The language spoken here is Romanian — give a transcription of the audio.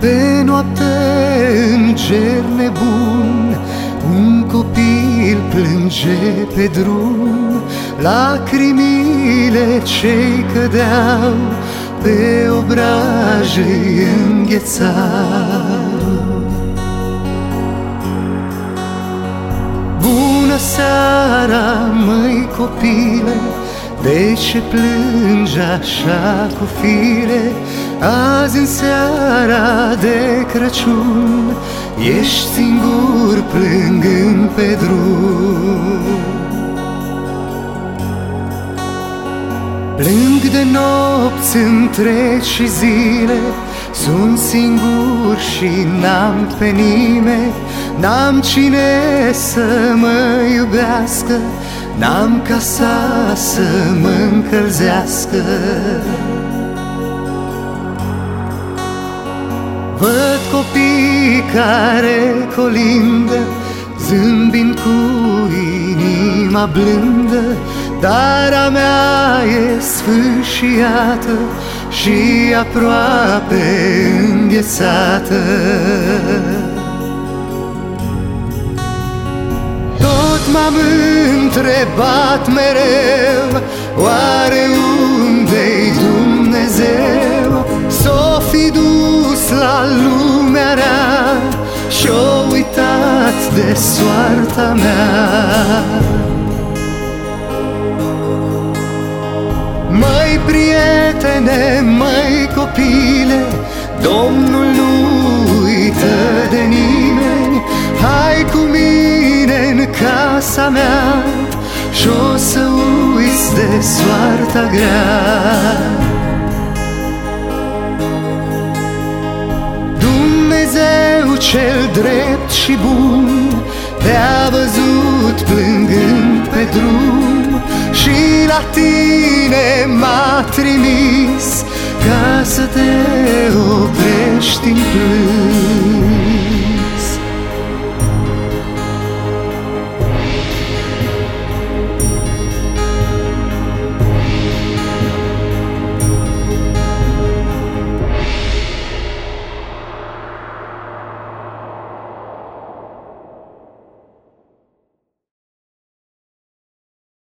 Pe noapte în cer nebun Un copil plânge pe drum. Lacrimile ce cădeau Pe obraje înghețau. Bună seara, măi copile De ce plângi așa cu fire? Azi în seara de Crăciun Ești singur plângând pe drum. Plâng de nopți întregi și zile Sunt singur și n-am pe nimeni N-am cine să mă iubească N-am casa să mă încălzească. Văd copii care colindă Zâmbind cu inima blândă Dar a mea e sfârșiată Și aproape înghețată. Tot m-am întrebat mereu Oare unde-i Dumnezeu? S-o fi dus la lumea rea Și-o uitat de soarta mea prietene, măi copile Domnul nu uită de nimeni. Hai cu mine în casa mea Și-o să uiți de soarta grea. Dumnezeu cel drept și bun Te-a văzut plângând. pe drum Și la tine m-a trimis. Ca să te